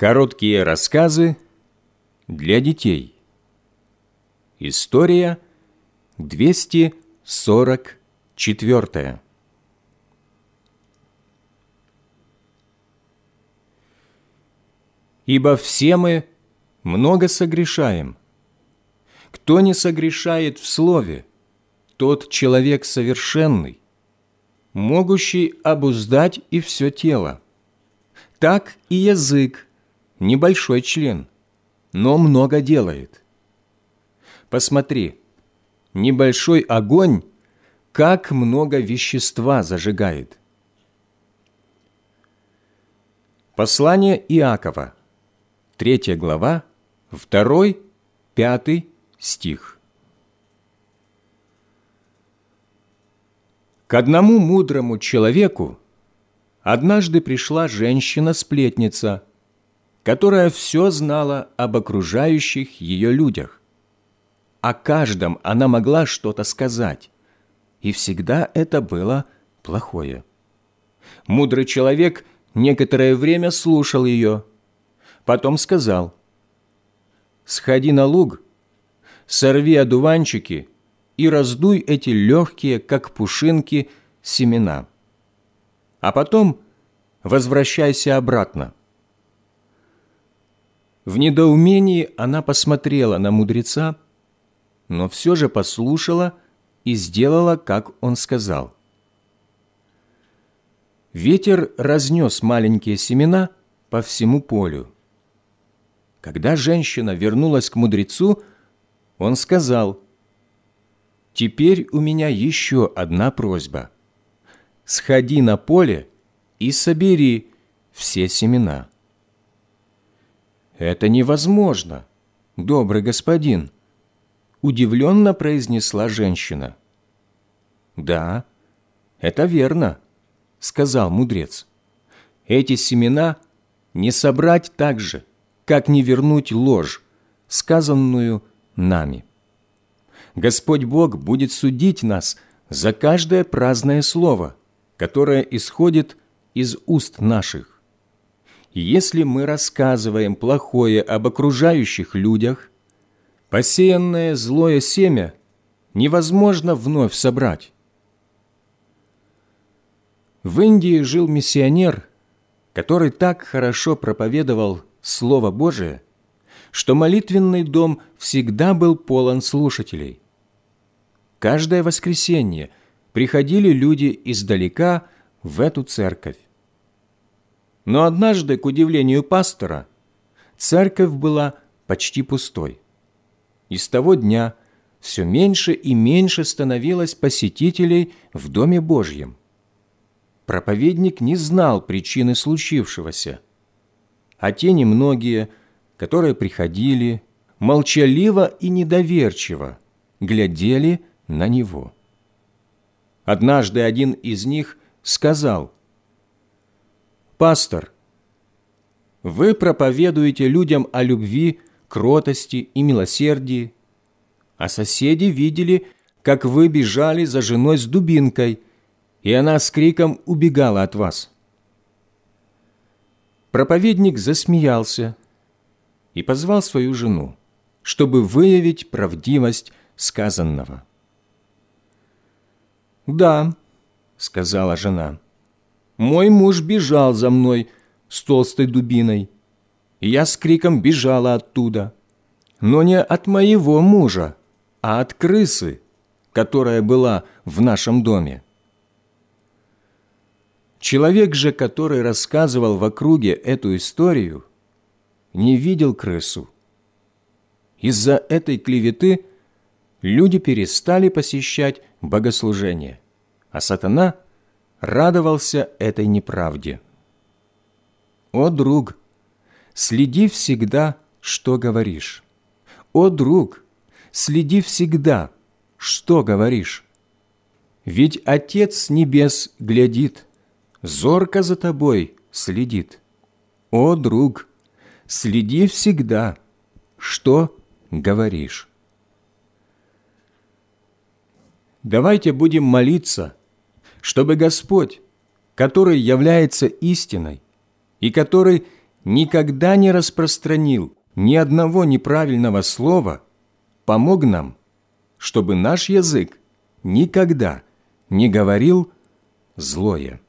Короткие рассказы для детей. История 244. Ибо все мы много согрешаем. Кто не согрешает в слове, тот человек совершенный, могущий обуздать и все тело. Так и язык, небольшой член, но много делает. Посмотри, небольшой огонь, как много вещества зажигает. Послание Иакова, 3 глава, 2, 5 стих. К одному мудрому человеку однажды пришла женщина-сплетница, которая все знала об окружающих ее людях. О каждом она могла что-то сказать, и всегда это было плохое. Мудрый человек некоторое время слушал ее, потом сказал, «Сходи на луг, сорви одуванчики и раздуй эти легкие, как пушинки, семена. А потом возвращайся обратно. В недоумении она посмотрела на мудреца, но все же послушала и сделала, как он сказал. Ветер разнес маленькие семена по всему полю. Когда женщина вернулась к мудрецу, он сказал – Теперь у меня еще одна просьба. Сходи на поле и собери все семена. «Это невозможно, добрый господин», – удивленно произнесла женщина. «Да, это верно», – сказал мудрец. «Эти семена не собрать так же, как не вернуть ложь, сказанную нами». Господь Бог будет судить нас за каждое праздное слово, которое исходит из уст наших. Если мы рассказываем плохое об окружающих людях, посеянное злое семя невозможно вновь собрать. В Индии жил миссионер, который так хорошо проповедовал Слово Божие, что молитвенный дом всегда был полон слушателей. Каждое воскресенье приходили люди издалека в эту церковь. Но однажды, к удивлению пастора, церковь была почти пустой. И с того дня все меньше и меньше становилось посетителей в Доме Божьем. Проповедник не знал причины случившегося, а те немногие, которые приходили, молчаливо и недоверчиво глядели на него. Однажды один из них сказал, «Пастор, вы проповедуете людям о любви, кротости и милосердии, а соседи видели, как вы бежали за женой с дубинкой, и она с криком убегала от вас». Проповедник засмеялся и позвал свою жену, чтобы выявить правдивость сказанного. «Да», — сказала жена, — «мой муж бежал за мной с толстой дубиной, я с криком бежала оттуда, но не от моего мужа, а от крысы, которая была в нашем доме». Человек же, который рассказывал в округе эту историю, не видел крысу. Из-за этой клеветы люди перестали посещать богослужение а сатана радовался этой неправде. О, друг, следи всегда, что говоришь. О, друг, следи всегда, что говоришь. Ведь Отец Небес глядит, зорко за тобой следит. О, друг, следи всегда, что говоришь. Давайте будем молиться – чтобы Господь, который является истиной и который никогда не распространил ни одного неправильного слова, помог нам, чтобы наш язык никогда не говорил злое.